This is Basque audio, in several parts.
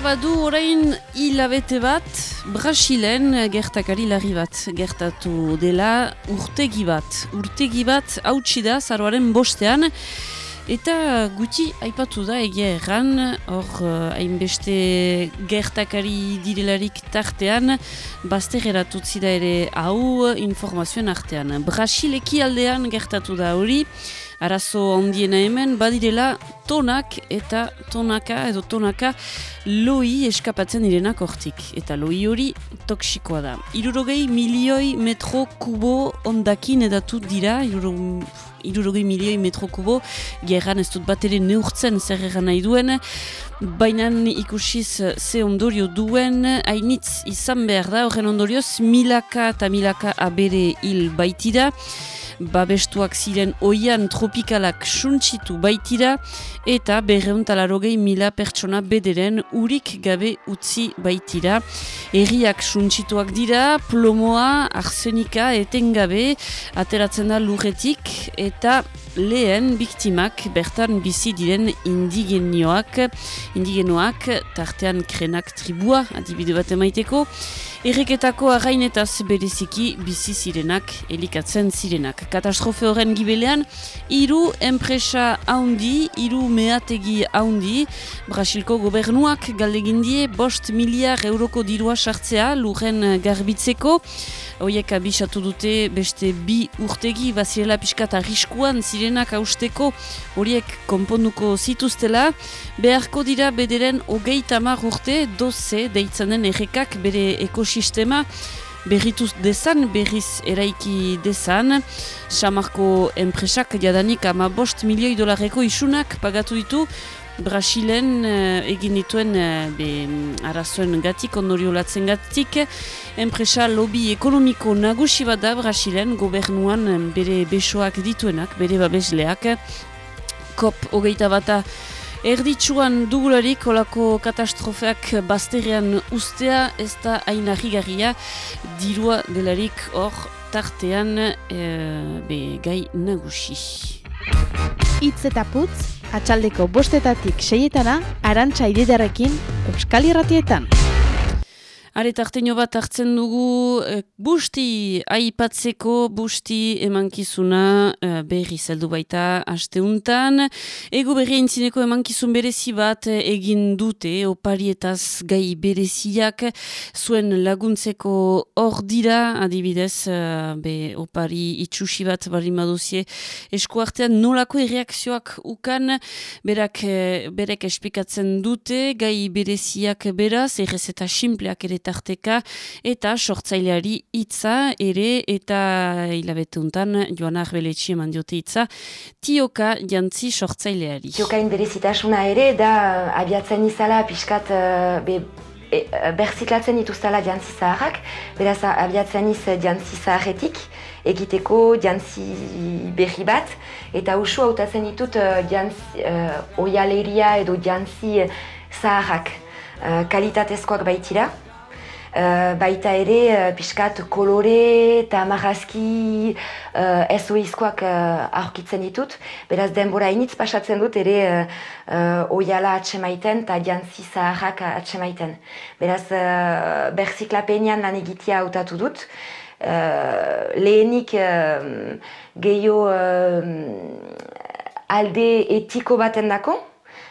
Badu orain hilabete bat, Brasilen gertakari larri bat gertatu dela urtegi bat. Urtegi bat hautsi da zaroaren bostean, eta guti aipatu da egia erran, hor uh, hainbeste gertakari direlarik tartean, bazter eratutzi da ere hau informazioen artean. Brasileki aldean gertatu da hori, arazo ondiena hemen, badirela tonak eta tonaka edo tonaka loi eskapatzen direnak hortik. Eta loi hori toksikoa da. Irurogei milioi metro kubo ondakin edatu dira, irurogei milioi metro kubo, gerran ez dut bat ere neurtzen zer nahi duen, baina ikusiz ze ondorio duen, hainitz izan behar da, horren ondorioz milaka eta milaka abere hil baitira, babestuak ziren oian tropikalak suntsitu baitira. Eta berreuntalarogei mila pertsona bederen urik gabe utzi baitira. Erriak suntsituak dira, plomoa, arsenika, etengabe, ateratzen da lurretik. Eta lehen biktimak bertan bizi diren indigenioak, indigenoak, tartean krenak tribua, adibide bat emaiteko, erreketako arrainetaz bereziki bizi zirenak, elikatzen zirenak. Katastrofe horren gibelean, hiru enpresa haundi, hiru meategi haundi, Brasilko gobernuak galdegindie bost miliar euroko dirua sartzea lurren garbitzeko, Oiek abisatu dute beste bi urtegi bazirela pixkat arriskuan zirenak hausteko horiek konponduko zituztela. Beharko dira bederen hogei tamar urte doze deitzen errekak bere ekosistema berrituz dezan, berriz eraiki dezan. Samarko enpresak jadanik ama bost milioi dolareko isunak pagatu ditu. Brasilen uh, egin dituen uh, be, arazoen gatik, ondorio latzen gatik, enpresa lobby ekonomiko nagusi bat da Brasilen, gobernuan bere besoak dituenak, bere babesleak, kop hogeita bata erditsuan dugularik olako katastrofeak bazterrean ustea, ez da aina dirua delarik hor tartean uh, be, gai nagusi. Itz eta putz, atxaldeko bostetatik seietana, arantxa ididarekin, Euskal Irratietan. Are tarteño bat hartzen dugu e, busti aipatzeko busti emankizuna e, berri zeldu baita asteuntan. Ego berri entzineko emankizun berezi bat egin dute oparietaz gai bereziak zuen laguntzeko hor dira adibidez e, be opari itxusi bat bari maduzie esku artean nolako erreakzioak ukan berak, berek espikatzen dute gai bereziak beraz errez eta simpleak ere tarteka eta sortzaileari hitza ere eta hilabetuntan joan arbeletxi eman diote hitza tioka jantzi sortzaileari. Tioka inberezitasuna ere da abiatzen izala pixkat uh, be, e, berziklatzen dituztala jantzi zaharrak, beraz abiatzen iz jantzi zaharretik, egiteko jantzi berri bat, eta usu hautatzen ditut uh, jantzi uh, oialeria edo jantzi zaharrak uh, kalitatezkoak baitira. Uh, baita ere, uh, pixkat kolore eta marrazki uh, ez oizkoak uh, aurkitzen ditut. Beraz, denbora initz pasatzen dut ere uh, uh, oiala atsemaiten eta jantzi zaharrak atsemaiten. Beraz, uh, berziklapenean lan egitea hautatu dut. Uh, lehenik uh, gehiago alde etiko baten dako.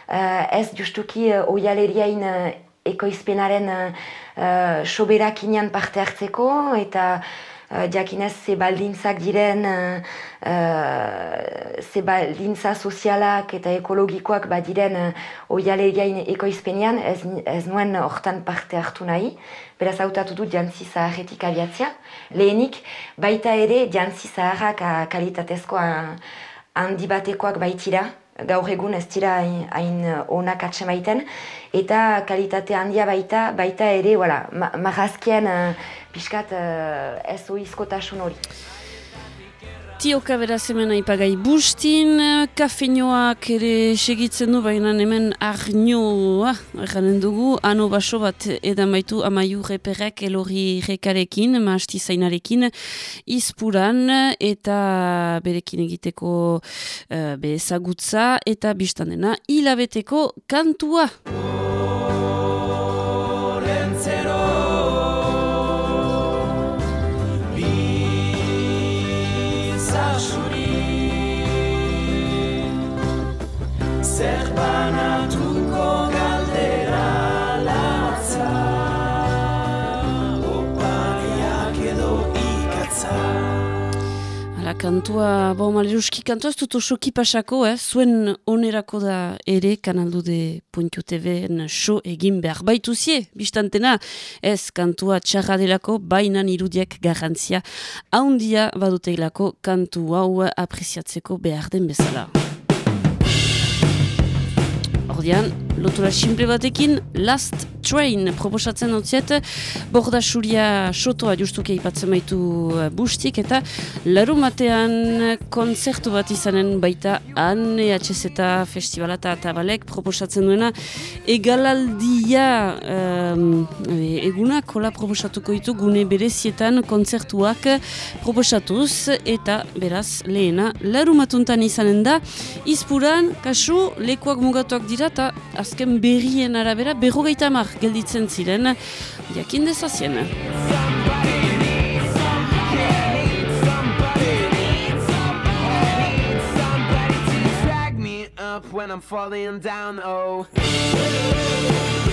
Uh, ez justuki uh, oialeriain uh, ekoizpenaren uh, soberakinean parte hartzeko eta uh, jakinez ze baldintzak diren uh, ze baldintza sozialak eta ekologikoak badiren uh, oialegain ekoizpenean ez, ez nuen hortan parte hartu nahi. Beraz hautatu dut jantzi zaharretik abiatzia. Lehenik baita ere jantzi zaharrak kalitatezkoa handi batekoak baitira gaur egun ez dira hain onak atsemaiten, eta kalitate handia baita, baita ere, voilà, marazkien uh, pixkat uh, ez oizkotasun hori. Tioka beraz hemen aipagai bustin, kafeinoak ere segitzen du, baina hemen arnioa, erranen dugu, ano baso bat edan baitu amaiu reperrek elori rekarekin, maasti zainarekin, izpuran eta berekin egiteko uh, bezagutza eta biztan dena hilabeteko kantua. Hala, kantua, bo, maleruski kantua ez dut osoki pasako, eh? zuen onerako da ere kanaldu de Pontio TV-en show egin behar baituzie, biztantena, ez kantua txarra delako, bainan irudiak garrantzia, haundia baduteilako kantu hau apresiatzeko behar den bezala. Ordean, lotura simple batekin, Last Train proposatzen dutziet, borda suria sotoa justuki aipatzen baitu uh, bustik, eta larumatean konzertu bat izanen baita han EHZ eta festivala eta tabalek proposatzen duena. Egalaldia um, eguna kola proposatuko ditu gune berezietan konzertuak proposatuz eta beraz lehena larumatuntan izanen da. Izpuran kasu lekuak mugatuak dira eta azken berrien arabera berrogeita mar gelditzen ziren jakin dezazien. when I'm falling down. Oh.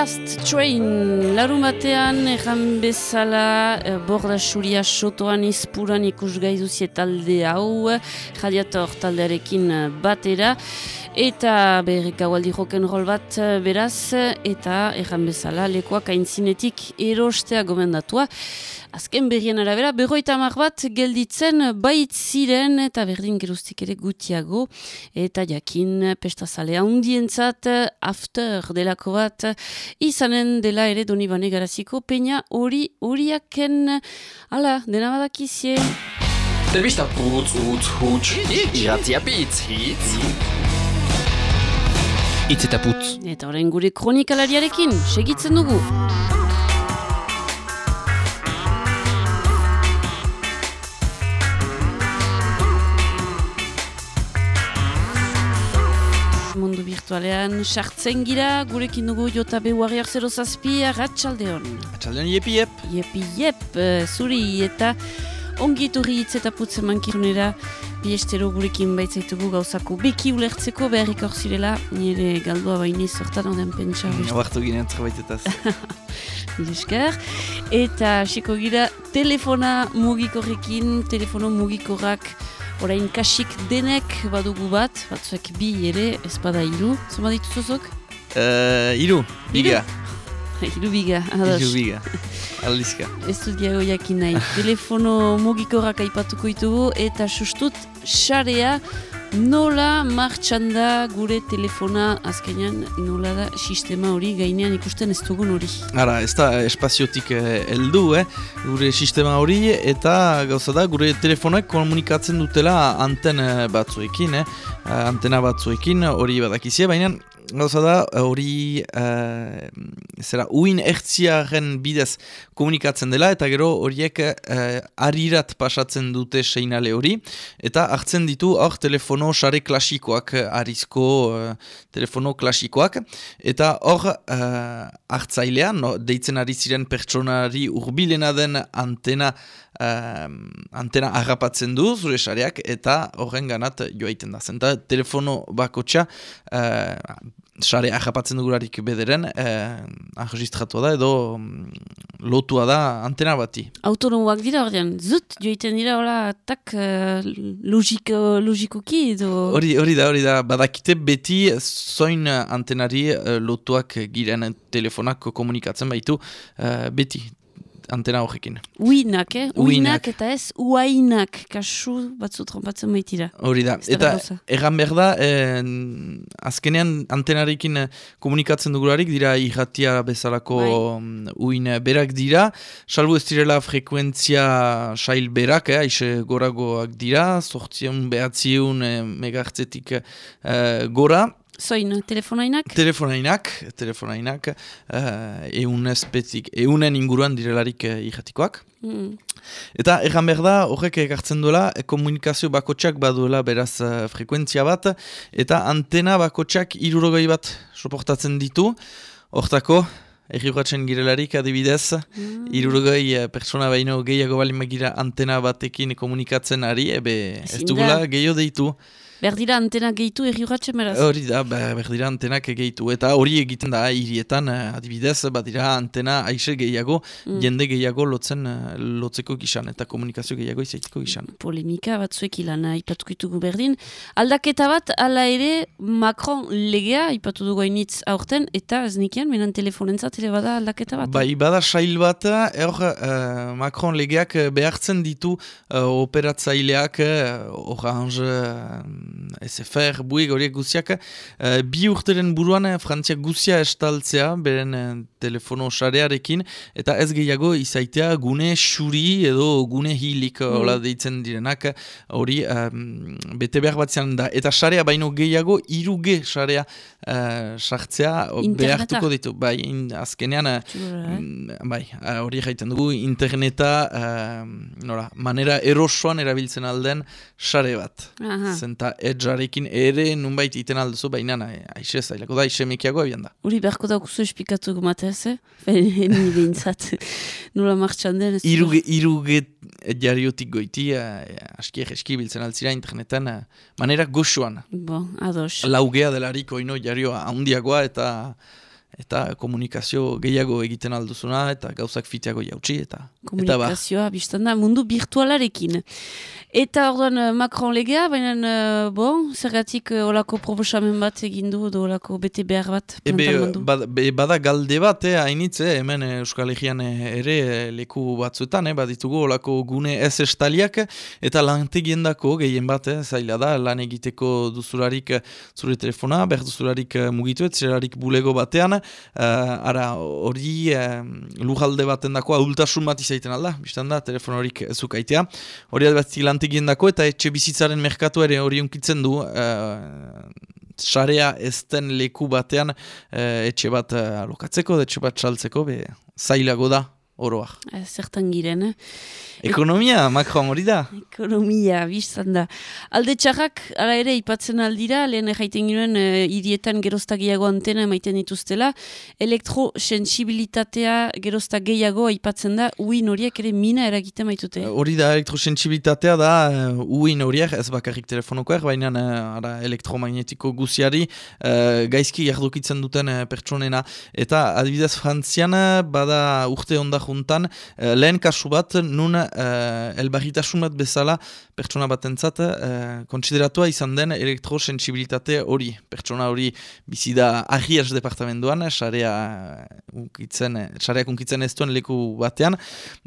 Last Train, larumatean erran bezala eh, borda suria sotoan izpuran ikusgai duzie talde hau, radiator taldearekin eh, batera, eta berrik gaualdi rock'n'roll bat eh, beraz, eta erran bezala lekoak aintzinetik erostea gomendatua. Azken berrien arabera, berroita hamar bat gelditzen bait ziren eta berdin geruztik ere gutiago. Eta jakin pestazale handientzat after delako bat izanen dela ere doni bane garaziko peina hori horiaken ala, dena badakizie. Telebista putz, utz, huts, iratzia pitz, hitz. Itz eta putz. eta orain gure kronikalariarekin segitzen dugu mundu virtualean sartzen gira, gurekin dugu jota behuariak 0 zazpi, ratxaldeon. Atxaldeon iepi iep. Iepi jep, eh, zuri eta ongi etorri hitz eta putzen mankirunera, bi estero gurekin baitzaitugu gauzako beki ulertzeko beharrik hor zirela, nire galdua baini zortan oden pentsa. Oartu ginen zerbaitetaz. Esker. Eta hasiko gira telefona mugikorrekin, telefono mugikorrak orain kasik denek badugu bat, batzuek bi ere, ez bada hiru, zoma dituzuzok? Uh, iru, biga. Hiru biga, ados. Iru biga. Aldizka. Ez dut diago jakin nahi. Telefono mugikorrak aipatuko ditugu eta sustut xarea Nola martxan da gure telefona azkenean nola da sistema hori gainean ikusten ez dugun hori. Ara, ez da espaziotik eh, heldu, eh, gure sistema hori, eta gauza da, gure telefonak komunikatzen dutela anten eh, batzuekin, eh, eh, antena batzuekin, hori badakizie, baina gauza da, hori, eh, zera, uin ertziaren bidez komunikatzen dela, eta gero horiek eh, arirat pasatzen dute seinale hori, eta hartzen ditu hor telefono sare klasikoak, eh, arizko eh, telefono klasikoak, eta hor eh, hartzailean, no, deitzen ari ziren pertsonari urbilena den antena eh, antena harrapatzen du zure sareak eta horren ganat joaiten da. Zenta telefono bakotxa eh, sare harrapatzen dugularik bederen eh, enregistratu da edo mm, lotua da antena bati. Autonomoak dira ordean, zut joiten dira hola tak uh, logiko, logikoki edo... Hori, hori da, hori da, badakite beti zoin antenari eh, lotuak giren telefonak komunikatzen baitu eh, beti antena horrekin. Uinak, eh? Uinak. Uinak eta ez uainak, kasu batzu trompatzen baitira. Hori da, eta erran behar da, eh, azkenean antenarekin eh, komunikatzen dugularik dira irratia bezalako Bai. mm, uin berak dira, salbu ez direla frekuentzia sail berak, eh, aixe goragoak dira, sortzion behatziun eh, megahertzetik eh, gora, Zoin, telefonainak? Telefonainak, telefonainak, uh, eun espezik, eunen inguruan direlarik uh, irratikoak. Mm. Eta erran behar da, horrek ekartzen duela, e, komunikazio bakotxak baduela beraz uh, frekuentzia bat, eta antena bakotxak irurogei bat soportatzen ditu. Hortako, erriuratzen girelarik adibidez, Mm. irurogei pertsona baino gehiago bali magira antena batekin komunikatzen ari, ebe ez dugula gehiago deitu. Berdira antena gehitu erri urratxe meraz. Hori da, be- berdira antenak gehitu. Eta hori egiten da, hirietan eh, adibidez, badira antena aixe gehiago, Mm. jende gehiago lotzen, eh, lotzeko gizan, eta komunikazio gehiago izaiteko gizan. Polemika batzuek ilana ipatuko ditugu berdin. Aldaketa bat, ala ere, Macron legea, ipatu dugu hainitz aurten, eta ez nikian, menan telefonentzat ere bada aldaketa bat. Bai, bada sail bat, eh, hor eh, Macron legeak eh, behartzen ditu eh, operatzaileak, eh, Orange, eh, SFR, buig horiek guziak, eh, bi urteren buruan eh, Frantzia guzia estaltzea, beren eh, telefono sarearekin, eta ez gehiago izaitea gune xuri edo gune hilik Mm. hola deitzen direnak, hori em, bete behar bat da. Eta sarea baino gehiago, iruge sarea eh, sartzea behartuko ditu. Bai, in, azkenean? Mm, Bai, hori jaiten dugu, interneta, eh, nora, manera erosoan erabiltzen alden sare bat. Aha. Zenta edgearekin ere nunbait iten alduzu, baina eh, aixe zailako da, aixe mekiago abian da. Hori beharko daukuzu espikatu gumatez, eh? Ni behintzat, nola martxan den. Iruge, iruge jariotik goiti, eh, aski egeski biltzen altzira internetan, eh, manera goxuan. Bo, ados. Laugea delarik oino jarioa handiagoa eta eta komunikazio gehiago egiten alduzuna eta gauzak fiteago jautsi eta eta ba. Komunikazioa, biztan da, mundu virtualarekin. Eta orduan eh, Macron legea, baina, eh, bon, zergatik eh, olako proposamen bat egin du, edo olako bete behar bat Ebe, bada, bada galde bat, eh, hainitz, eh, hemen Euskal Herrian ere leku batzuetan, eh, baditugu olako gune ez estaliak, eta lantegiendako gehien bat, eh, zaila da, lan egiteko duzularik zure telefona, behar duzularik mugitu, ez zelarik bulego batean, eh, ara hori eh, lujalde baten dako adultasun bat izaiten alda, biztan da, telefon horik zukaitea, hori albatzi lantegiendako, eta etxe bizitzaren merkatu ere hori unkitzen du, eh, sarea ez den leku batean eh, etxe bat alokatzeko, etxe bat saltzeko, be, zailago da, oroak. Eh, zertan giren, eh? Ekonomia, Macron hori da. Ekonomia, biztan da. Alde txarrak, ala ere, ipatzen aldira, lehen erraiten ginen, uh, irietan gerozta gehiago antena emaiten dituztela, elektrosensibilitatea gerozta gehiago aipatzen da, uin horiek ere mina eragiten baitute. Hori da elektrosensibilitatea da uin horiek, ez bakarrik telefonokoak, baina ara, elektromagnetiko guziari uh, gaizki jardukitzen duten pertsonena. Eta adibidez Frantzian uh, bada urte onda juntan, uh, lehen kasu bat nun uh, elbarritasun bat bezala pertsona batentzat uh, kontsideratua izan den elektrosensibilitate hori. Pertsona hori bizi da sarea unkitzen, sareak unkitzen ez duen leku batean,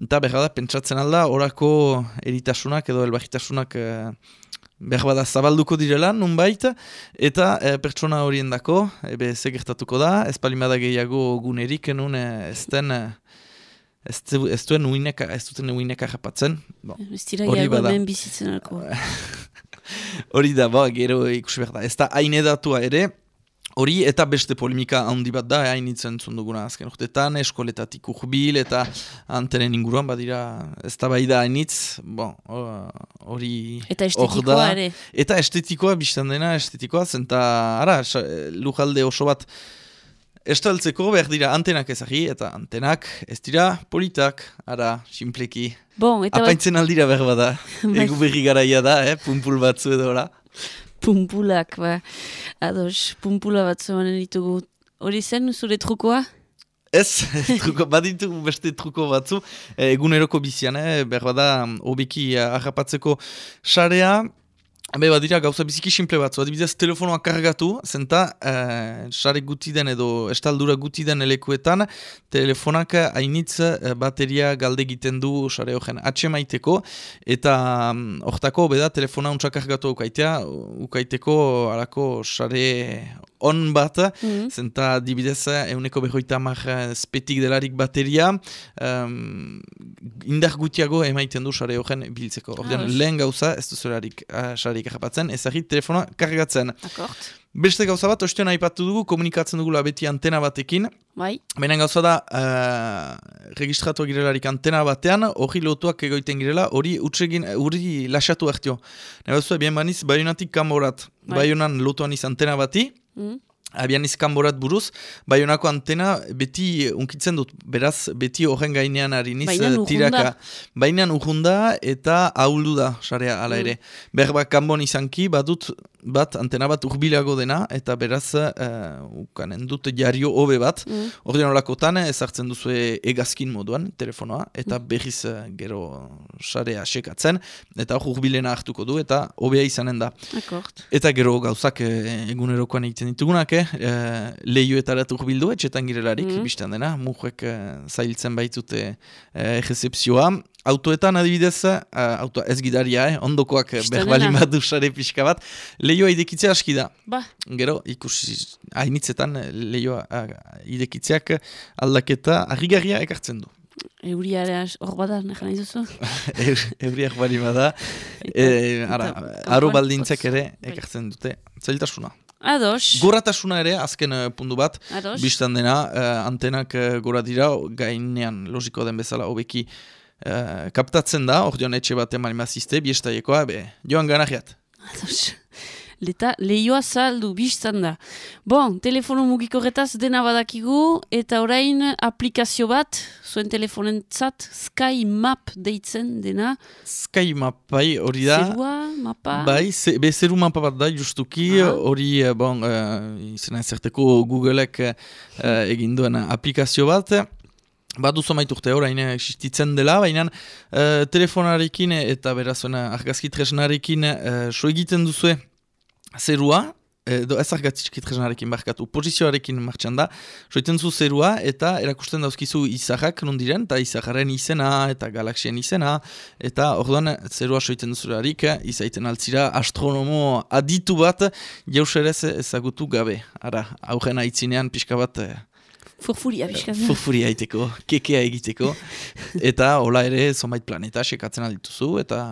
eta berra da, pentsatzen alda, orako eritasunak edo elbajitasunak uh, behar bada zabalduko direla, nunbait, eta e, pertsona horien dako, ebe ze gertatuko da, ez palimada gehiago gunerik, nun e, ez e, ez, du- ez duen uineka, ez duten uineka japatzen. Bon, Ez dira bada. hemen bizitzen alko. hori da, ba, gero ikusi behar da. Ez da hain edatua ere, hori eta beste polemika handi bat da, hain itzen duguna azken urtetan, eskoletatik urbil eta antenen inguruan badira, ez da bai da hainitz, bon, ho- hori Eta estetikoa ere. Eta estetikoa, biztan dena estetikoa, zenta, ara, lujalde oso bat estaltzeko behar dira antenak ezagi, eta antenak ez dira politak, ara, simpleki. Bon, eta Apaintzen aldira behar bada, Bai. egu berri garaia da, eh, pumpul batzu edo, ora. pumpulak, ba. Ados, pumpula bat zemanen ditugu. Hori zen, zure trukoa? Ez, truko, baditu beste truko batzu, eh, eguneroko bizian, eh, behar bada, hobeki eh, harrapatzeko sarea, Be, badira gauza biziki simple batzu, adibidez telefonoa kargatu, zenta eh, sare guti den edo estaldura guti den elekuetan, telefonak hainitz eh, bateria galde egiten du sare horren atxe maiteko, eta mm, hortako beda telefona untsa kargatu ukaitea, ukaiteko alako sare on bat, Mhm. Zenta dibidez, euneko behoita mar spetik delarik bateria, um, indar gutiago emaiten du sare horren biltzeko. Ordean, Ados. lehen gauza, ez duzularik uh, sareik japatzen, ezagit telefona kargatzen. Akort. Beste gauza bat, ostean aipatu dugu, komunikatzen dugula beti antena batekin, Bai, Baina gauza da, uh, registratu girelarik antena batean, hori lotuak egoiten girela, hori utsegin, hori lasatu hartio. Bat bien baniz, baionatik kanborat, Bai. baionan lotuan iz antena bati, Abian iz kanborat buruz, baionako antena beti unkitzen dut, beraz, beti horren gainean ari niz Bainan eh, tiraka. Bainan urrunda eta ahuldu da, sarea ala ere. Berba kanbon izanki, badut bat antena bat urbilago dena, eta beraz, uh, ukanen dut jario hobe bat, Mhm. Ordean olakotan ezartzen duzu egazkin moduan telefonoa eta berriz eh, gero sarea sekatzen eta hor urbilena hartuko du eta hobea izanen da. akort. Eta gero gauzak eh, egunerokoan egiten ditugunak, eh? eh, lehioetarat urbildu etxetan girelarik, Mhm. biztan dena, mujek eh, zailtzen baitute eh, recepzioa. Autoetan adibidez, eh, auto ez gidaria, eh? ondokoak Bistan berbali dena. badu sare pixka bat, lehioa idekitzea aski da. Ba, Gero, ikusi, hainitzetan eh, lehioa ah, idekitzeak aldaketa harrigarria ekartzen du. euriara hor bada, nejan nahi duzu? Ebriak bali bada, e, ara, aro baldintzak ere Bai. ekartzen dute. Zailtasuna. Ados, Goratasuna ere, azken eh, puntu bat, ados. biztan dena, eh, antenak eh, gora dira, gainean logiko den bezala hobeki eh, kaptatzen da, hor joan etxe batean malimazizte, biestaiekoa, be, joan ganajiat. Ados. Leta, lehioa saldu, biztan da. Bon, telefono mugikorretaz dena badakigu, eta orain aplikazio bat, zuen telefonentzat, Sky Map deitzen dena. Sky mapai hori da. Zerua, mapa. Bai, ze, be, zeru mapa bat da, justuki, hori, eh, bon, uh, izena ezerteko Googleek uh, egin duen aplikazio bat, Badu zomait urte orain existitzen dela, baina uh, telefonarekin eta berazuena argazki tresnarekin uh, so egiten duzue zerua, edo ez argazki tresnarekin barkatu, posizioarekin martxan da, soiten zu zerua eta erakusten dauzkizu izahak non diren, eta izaharen izena eta galaxien izena, eta orduan zerua soiten duzularik, izaiten altzira astronomo aditu bat, jauserez ezagutu gabe. Ara, aurren aitzinean pixka bat eh, Furfuria, bizkan. Furfuri haiteko, kekea egiteko, eta hola ere zonbait planeta sekatzen aldituzu, eta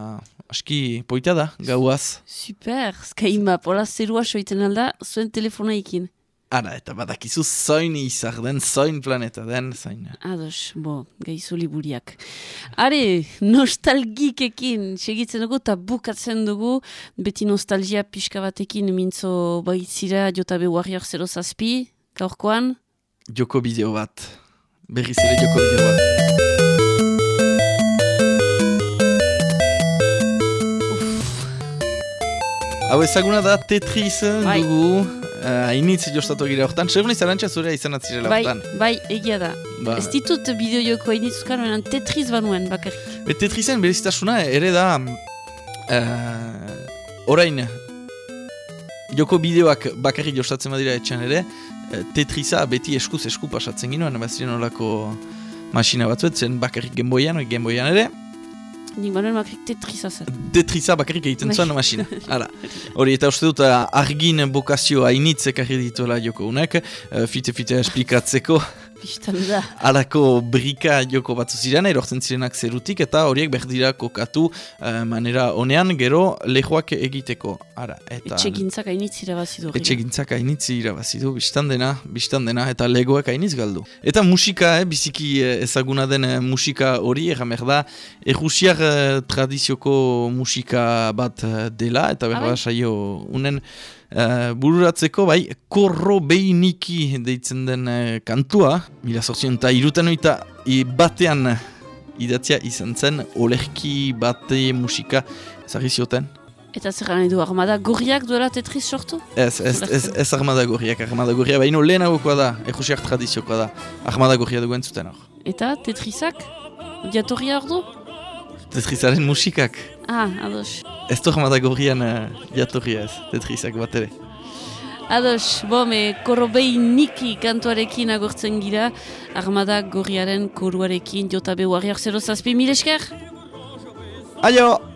aski poita da, gauaz. Super, Sky Map, hola zerua soiten alda, zuen telefonaikin. Ara, eta badakizu zoin izar den, zoin planeta den, zoin. Ados, bo, gaizu liburiak. Are, nostalgikekin segitzen dugu eta bukatzen dugu, beti nostalgia pixka batekin mintzo baitzira Jotabe Warrior 0 zazpi, gaurkoan, Joko bideo bat. Berriz ere joko bideo bat. Hau ezaguna da Tetris Bai. dugu, hainitz jostatu gira hortan, segun izarantxa zure izan atzirela bai, hortan. bai, egia da. Ba, Ez ditut bideo joko hainitzukan, baina Tetris banuen bakarrik. Be, Tetrisen berezitasuna ere da uh, orain joko bideoak bakarrik jostatzen badira etxan ere eh, Tetrisa beti eskuz esku pasatzen ginoen baziren olako masina batzuet zen bakarrik genboian, genboian ere Nik Manuel Macrik tetriza zen. Tetriza bakarrik egiten Bai. zuen masina. Hala. Hori, eta uste dut uh, argin bokazio hainitz ekarri dituela joko unek, fite-fite esplikatzeko Bistan da. alako brika joko batzu ziren, erortzen zirenak zerutik, eta horiek berdira kokatu uh, manera honean gero lehoak egiteko. Ara, eta... Etxe gintzak hainitz irabazidu. Etxe gintzak hainitzi irabazidu, biztan dena, biztan dena, eta legoek hainitz galdu. Eta musika, eh, biziki eh, ezaguna den eh, musika hori, erran behar da, errusiar eh, tradizioko musika bat dela, eta bai? saio unen eh, bururatzeko, bai, korro behiniki deitzen den eh, kantua, mila sortzion eta irutan oita i batean idatzia izan zen, olerki bate musika, ezagri zioten? Eta zer gana du, armada gorriak duela tetriz sortu? Ez, ez, ez, ez armada gorriak, armada gorria, baino lehenagokoa da, errusiak tradiziokoa da, armada gorria dugu entzuten hor. Eta tetrizak? Jatorria ordu? Tetrizaren musikak. Ah, ados. Ez toh amatak horrian uh, eh, jatorria ez, Tetrizak bat ere. Ados, bom, korobei niki kantuarekin agortzen gira, armada gorriaren koruarekin jota behu arriak zero zazpi, mil esker? Aio! Aio!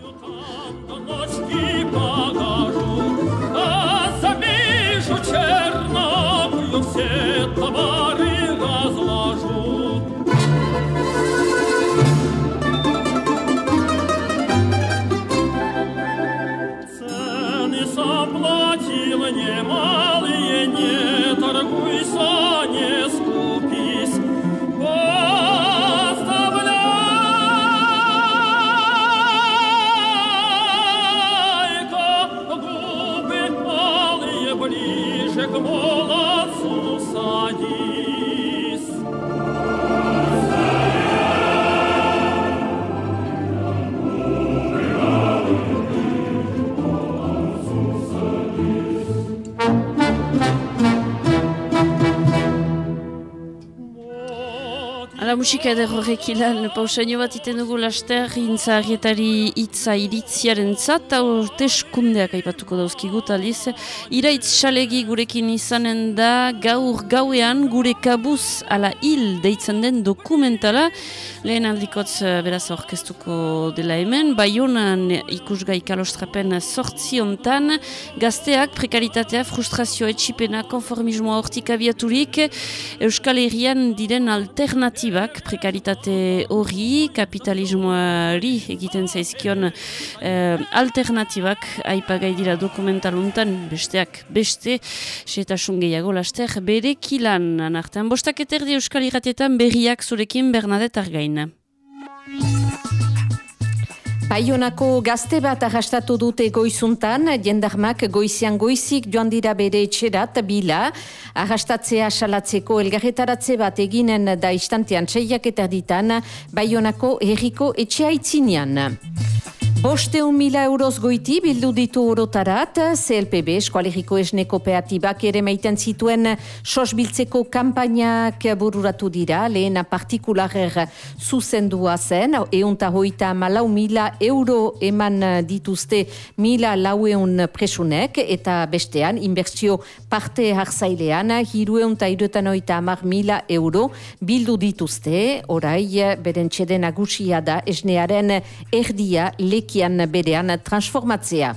Musika eder horrek ilan, pausaino bat iten dugu laster, intza arretari itza iritziaren zat, hau teskundeak aipatuko dauzkigu taliz. Iraitz xalegi gurekin izanen da gaur gauean gure kabuz ala hil deitzen den dokumentala, lehen aldikotz eh, beraz orkestuko dela hemen, baionan ikusgai kalostrapen sortzi hontan, gazteak prekaritatea, frustrazioa, etxipena, konformismoa hortik abiaturik, Euskal Herrian diren alternatibak prekaritate hori, kapitalismoari egiten zaizkion eh, alternatibak aipagai dira dokumentaluntan, besteak beste, setasun gehiago laster, bere kilan anartean. Bostak eterdi Euskal Herratietan berriak zurekin Bernadette Argain. Baionako gazte bat arrastatu dute goizuntan, jendarmak goizian goizik joan dira bere etxerat bila, arrastatzea salatzeko elgarretaratze bat eginen da istantean txeiak eta ditan, Baionako herriko etxea itzinean. Bosteun mila euroz goiti bildu ditu orotarat, CLPB, Eskualeriko Esne Kooperatibak ere meiten zituen sosbiltzeko kampainak bururatu dira, lehena partikularrer zuzendua zen, eunta hoita malau mila euro eman dituzte mila laueun presunek, eta bestean, inbertsio parte harzailean, hiru eunta iruetan oita amar mila euro bildu dituzte, orai, beren txede nagusia da esnearen erdia lekian berean transformatzea.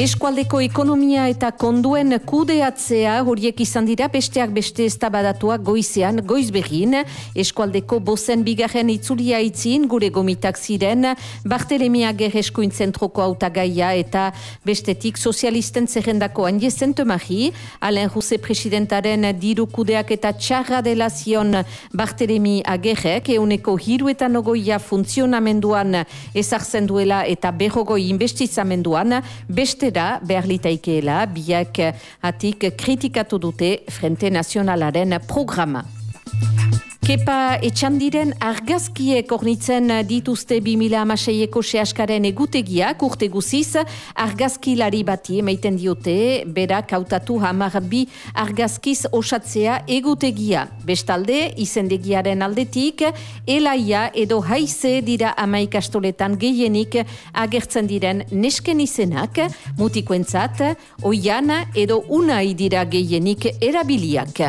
Eskualdeko ekonomia eta konduen kudeatzea horiek izan dira besteak beste eztabadatuak goizean, goiz behin, eskualdeko bozen bigarren itzulia itzin gure gomitak ziren, Bartelemia Gerreskoin zentroko autagaia eta bestetik sozialisten zerrendako Anje Zentomari, Alain Ruse presidentaren diru kudeak eta txarra dela zion Bartelemi Agerrek, euneko hiruetan ogoia funtzionamenduan ezartzen duela eta berrogoi investizamenduan, bestera behar litaikeela biak atik kritikatu dute Frente Nazionalaren programa. Kepa etxandiren argazkiek ornitzen dituzte 2006eko sehaskaren egutegiak urte guziz argazkilari bati emaiten diote berak hautatu hamar bi argazkiz osatzea egutegia. Bestalde, izendegiaren aldetik, elaia edo haize dira amaikastoletan gehienik agertzen diren nesken izenak, mutikoentzat, oian edo unai dira gehienik erabiliak.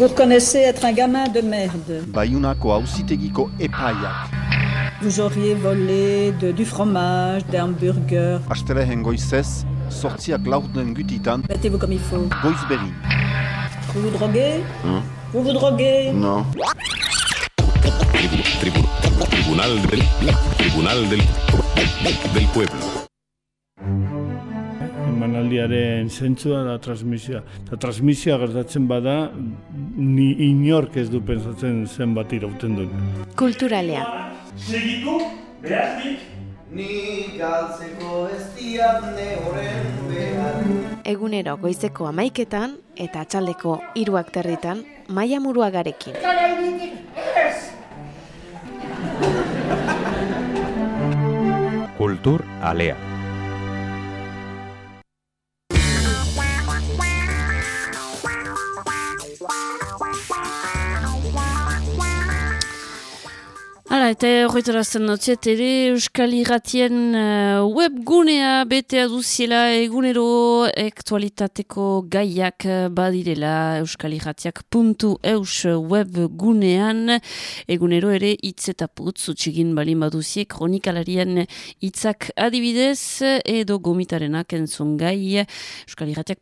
Vous reconnaissez être un gamin de merde. Baiunako auzitegiko epaiak. Vous auriez volé de, du fromage, des hamburgers. Astelehen goizez, sortziak laurden gutitan, Mettez-vous comme il faut. Vous vous droguez? Hein Vous vous droguez? Non. Tribunal del, Tribunal del, del Pueblo. Emanaldiaren zentzua da transmisioa. Eta transmisioa gertatzen bada, ni inork ez du pensatzen zenbat irauten duen. Kulturalean. Segitu, behaznik, Ni galtzeko ez diatne horren behar Egunero goizeko amaiketan eta atxaldeko hiruak territan maia muruagarekin. Kultur Alea. Hala, eta horretarazten notziet ere Euskal Irratien uh, webgunea betea duziela egunero aktualitateko gaiak uh, badirela Euskal Irratiak webgunean egunero ere hitz eta putz utxigin balin baduzie kronikalarien hitzak adibidez edo gomitarenak entzun gai Euskal Irratiak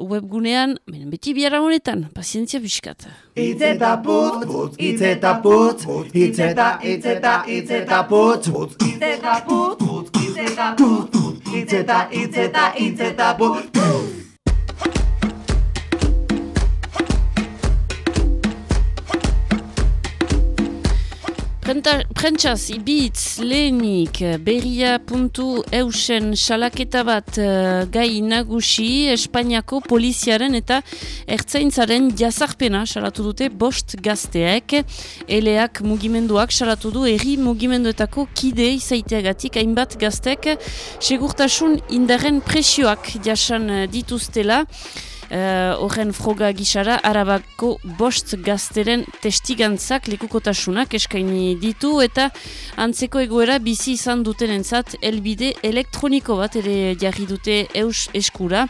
webgunean benen beti biara honetan, pazientzia biskat. Itz eta putz, itz eta putz, itz eta, itz eta, itz eta putz, eta putz, itz eta putz, itz eta, itz eta, itz eta putz. Prentsaz, ibitz, lehenik, berria puntu eusen salaketa bat eh, gai nagusi Espainiako poliziaren eta ertzaintzaren jazarpena salatu dute bost gazteek. Eleak mugimenduak salatu du erri mugimenduetako kide izaiteagatik hainbat gaztek segurtasun indarren presioak jasan eh, dituztela. Eh, horren froga gisara arabako bost gazteren testigantzak lekukotasunak eskaini ditu eta antzeko egoera bizi izan dutenentzat elbide elektroniko bat ere jarri dute eus eskura.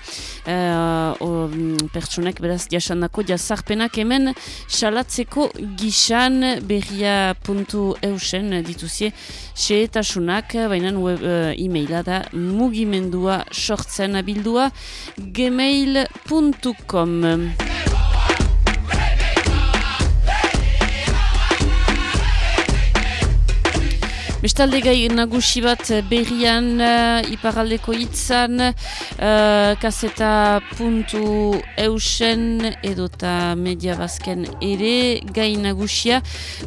Uh, o, mm, pertsonek beraz jasandako jazarpenak hemen salatzeko gisan berria puntu eusen dituzie xeetasunak baina web, uh, e-maila da mugimendua sortzen abildua gmail.com .com. Bestalde gai nagusi bat berrian uh, iparaldeko hitzan uh, kaseta puntu eusen edota media bazken ere gai nagusia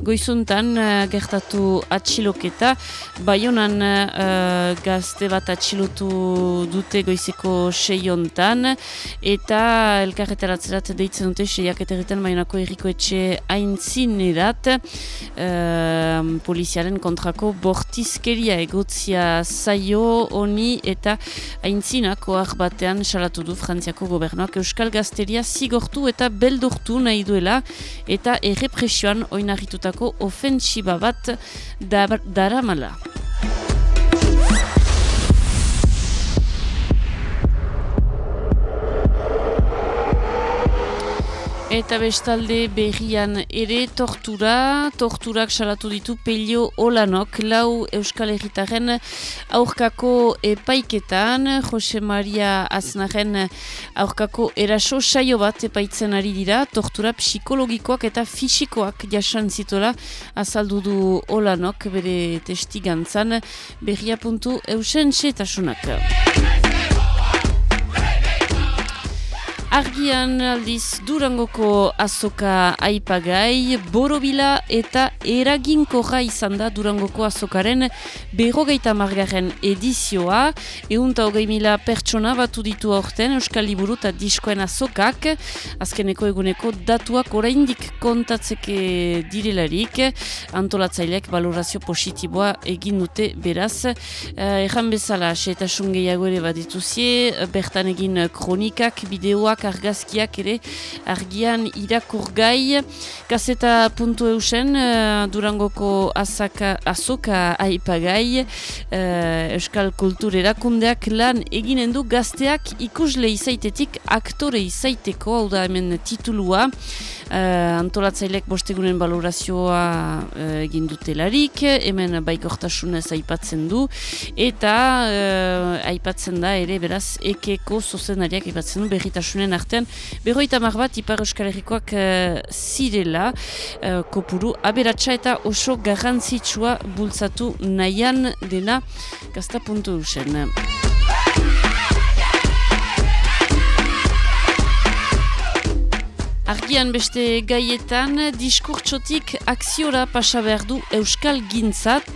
goizuntan uh, gertatu atxiloketa. Baionan uh, gazte bat atxilotu dute goizeko seiontan eta elkarretaratzerat deitzen dute seiak eterretan baionako erriko etxe aintzinerat uh, poliziaren kontrako bortizkeria egotzia zaio honi eta aintzinako batean salatu du Frantziako gobernuak Euskal Gazteria zigortu eta beldurtu nahi duela eta errepresioan oinarritutako ofentsiba bat dar- daramala. Eta bestalde berrian ere tortura, torturak salatu ditu Pelio Olanok, lau Euskal Herritaren aurkako epaiketan, Jose Maria Aznaren aurkako eraso saio bat epaitzen ari dira, tortura psikologikoak eta fisikoak jasan zitola azaldu du Olanok bere testigantzan. Berria puntu eusen setasunak. Argian aldiz Durangoko azoka aipagai, borobila eta eraginkorra izan da Durangoko azokaren berrogeita margarren edizioa. Eunta hogei mila pertsona batu ditu aurten Euskal Liburu eta diskoen azokak. Azkeneko eguneko datuak oraindik kontatzeke direlarik. Antolatzaileak valorazio positiboa egin dute beraz. Uh, Erran bezala, xeetasun gehiago ere badituzie, bertan egin kronikak, bideoak, argazkiak ere argian irakurgai. Gazeta puntu eusen, uh, Durangoko azaka, azoka aipagai, uh, Euskal Kultur erakundeak lan eginen du gazteak ikusle izaitetik aktore izaiteko, hau da hemen titulua, uh, antolatzailek bostegunen balorazioa uh, egin dutelarik, hemen baikortasunez aipatzen du, eta uh, aipatzen da ere beraz ekeko zozenariak aipatzen du berritasunen artean, berroita mar bat Ipar Euskal Herrikoak uh, zirela, uh, kopuru aberatsa eta oso garrantzitsua bultzatu nahian dena. Gazta puntu duzen. Argian beste gaietan, diskurtsotik akziora pasa behar du Euskal Gintzak,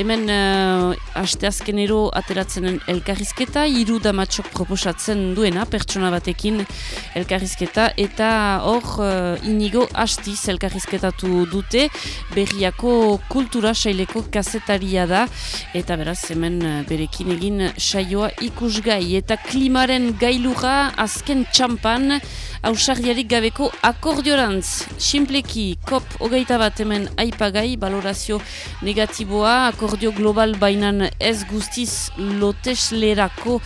hemen uh, asteazkenero ateratzenen elkarrizketa, hiru damatxok proposatzen duena, pertsona batekin elkarrizketa, eta hor uh, inigo hastiz elkarrizketatu dute, berriako kultura saileko kazetaria da, eta beraz hemen uh, berekin egin saioa ikusgai, eta klimaren gailura azken txampan, ausarriarik gabeko akordiorantz. Simpleki, kop hogeita bat hemen aipagai, valorazio negatiboa, akordio global bainan ez guztiz loteslerako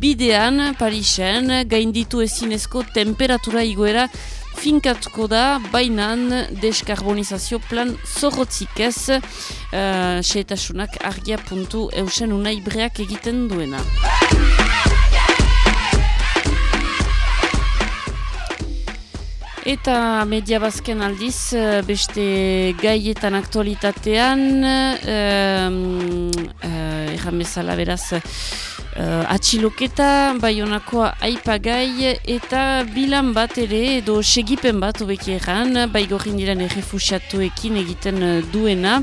bidean, Parisen, gainditu ezinezko temperatura igoera finkatuko da, bainan deskarbonizazio plan zorrotzik ez, uh, seetasunak argia puntu eusen unai break egiten duena. Eta media bazken aldiz, eh, beste gaietan aktualitatean, um, uh, erran bezala beraz, uh, atxiloketa, baionakoa aipagai, eta bilan bat ere, edo segipen bat, obeki erran, baigorin diren errefusiatuekin egiten duena,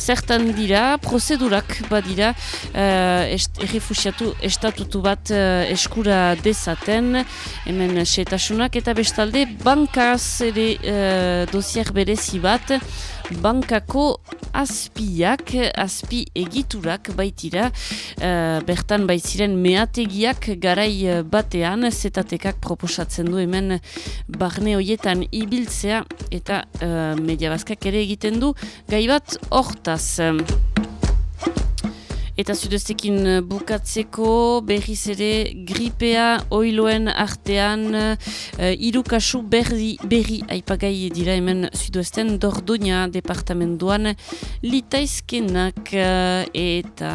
zertan dira, prozedurak badira, uh, errefusiatu estatutu bat uh, eskura dezaten, hemen setasunak, eta bestalde, bankaz ere uh, dosier berezi bat, bankako azpiak, azpi egiturak baitira, uh, bertan baitziren meategiak garai batean, zetatekak proposatzen du hemen barne hoietan ibiltzea eta uh, media ere egiten du, gai bat hortaz. Eta zudeztekin bukatzeko berriz ere gripea oiloen artean uh, irukasu berri, berri aipagai dira hemen zudezten Dordonia departamentuan litaizkenak uh, eta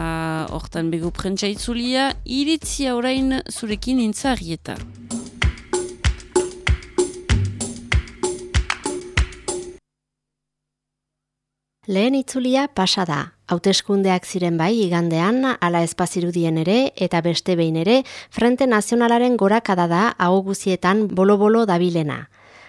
hortan bego prentsa itzulia iritzia orain zurekin intzarrieta. Lehen itzulia pasa da. Hauteskundeak ziren bai igandean, ala espazirudien ere, eta beste behin ere, Frente Nazionalaren gorakada da hau guzietan bolo-bolo dabilena.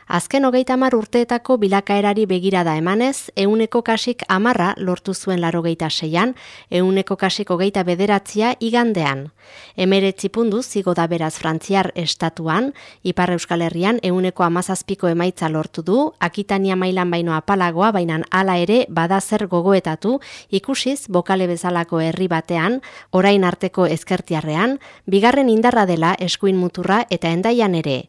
Azken hogeita mar urteetako bilakaerari begirada emanez, euneko kasik amarra lortu zuen larogeita seian, euneko kasik hogeita bederatzia igandean. Emeretzi pundu zigo da beraz frantziar estatuan, Ipar Euskal Herrian euneko amazazpiko emaitza lortu du, akitania mailan baino apalagoa, bainan hala ere badazer gogoetatu, ikusiz bokale bezalako herri batean, orain arteko ezkertiarrean, bigarren indarra dela eskuin muturra eta endaian ere.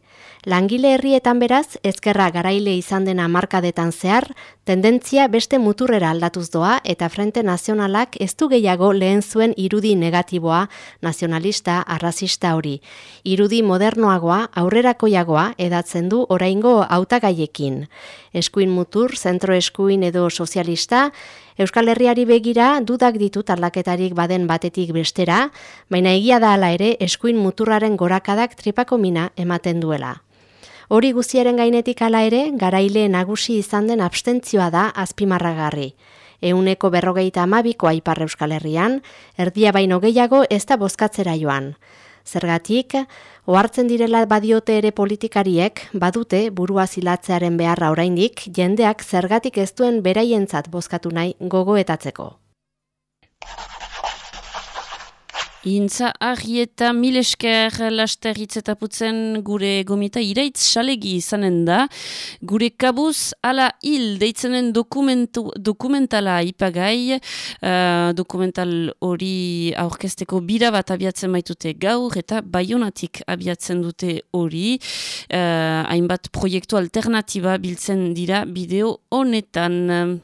Langile herrietan beraz, ezkerra garaile izan dena markadetan zehar, tendentzia beste muturrera aldatuz doa eta Frente Nazionalak ez du gehiago lehen zuen irudi negatiboa nazionalista, arrazista hori. Irudi modernoagoa, aurrerakoiagoa edatzen du oraingo hautagaiekin. Eskuin mutur, zentro eskuin edo sozialista, Euskal Herriari begira dudak ditut aldaketarik baden batetik bestera, baina egia da hala ere eskuin muturraren gorakadak tripako mina ematen duela. Hori guztiaren gainetik hala ere, garaile nagusi izan den abstentzioa da azpimarragarri. Euneko berrogeita amabiko aiparre Euskal Herrian, erdia baino gehiago ez da bozkatzera joan. Zergatik, ohartzen direla badiote ere politikariek, badute burua zilatzearen beharra oraindik, jendeak zergatik ez duen beraientzat bozkatu nahi gogoetatzeko. Intza Arrieta mil esker laster hitzetaputzen gure gomita iraitz salegi izanen da. Gure kabuz ala hil deitzenen dokumentu, dokumentala ipagai. Uh, dokumental hori aurkesteko bira bat abiatzen baitute gaur eta baionatik abiatzen dute hori. Uh, hainbat proiektu alternatiba biltzen dira bideo honetan.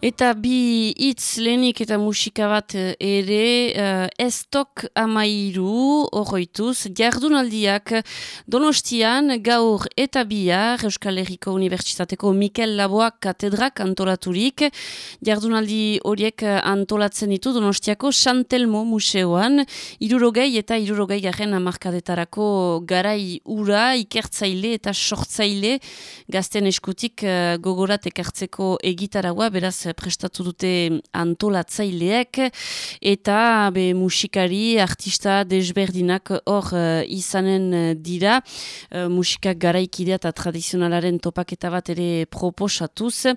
Eta bi hitz lehenik eta musika bat eh, ere uh, estok amairu horroituz jardunaldiak donostian gaur eta bihar Euskal Herriko Unibertsitateko Mikel Laboa katedrak antolaturik. Jardunaldi horiek antolatzen ditu donostiako Santelmo museoan. Irurogei eta irurogei garen amarkadetarako garai ura ikertzaile eta sortzaile. Gazten eskutik uh, gogorat ekartzeko egitaragua beraz prestatu dute antolatzaileek. Eta be musikari artista desberdinak hor uh, izanen dira. Uh, musikak garaikidea eta tradizionalaren topaketa bat ere proposatuz.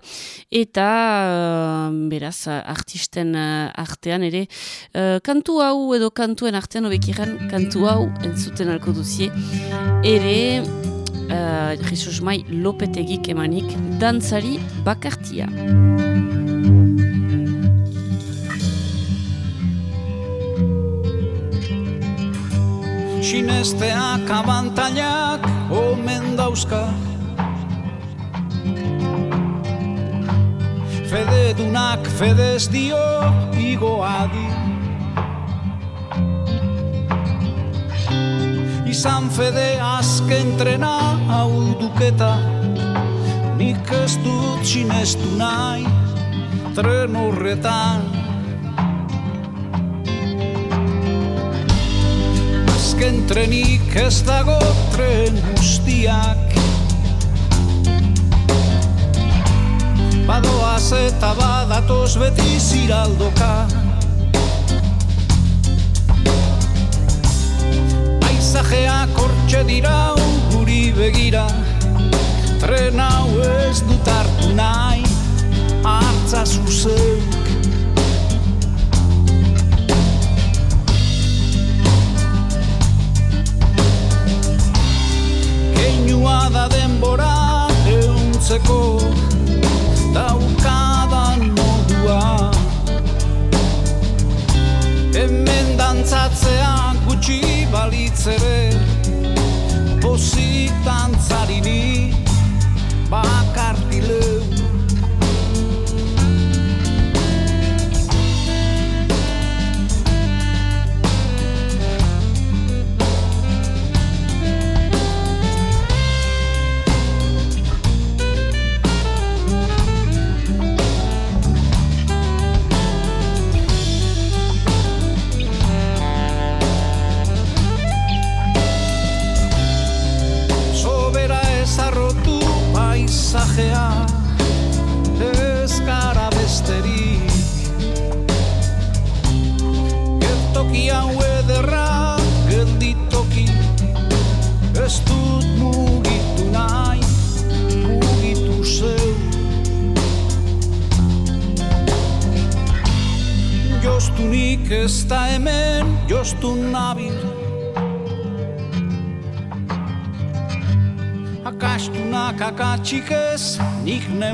Eta beraz artisten artean ere kantu hau edo kantuen artean obekiran kantu hau entzuten alko duzie. Ere uh, Jesus Mai Lopetegik emanik dantzari bakartia. Sinesteak abantailak omen dauzka. Fededunak fedez dio igoadi Izan fede azken trena hau duketa. Nik ez dut sinestu nahi tren horretan trenik ez dago tren guztiak. Badoaz eta badatoz beti ziraldoka. Paisajeak hortxe dira guri begira. Tren hau ez dut hartu nahi Artza zuzeuk da denbora euntzeko Daukadan modua. Hemen dantzatzea gutxi balitzere Pozik dantzarini bakartileu sobera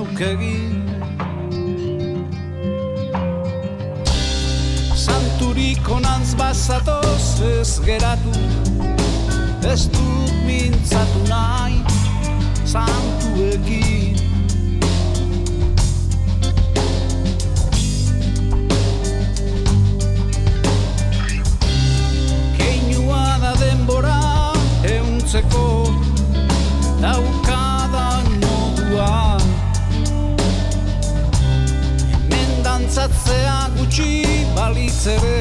neukegi Santurik onantz bazatoz ez geratu Ez dut mintzatu nahi santuekin ere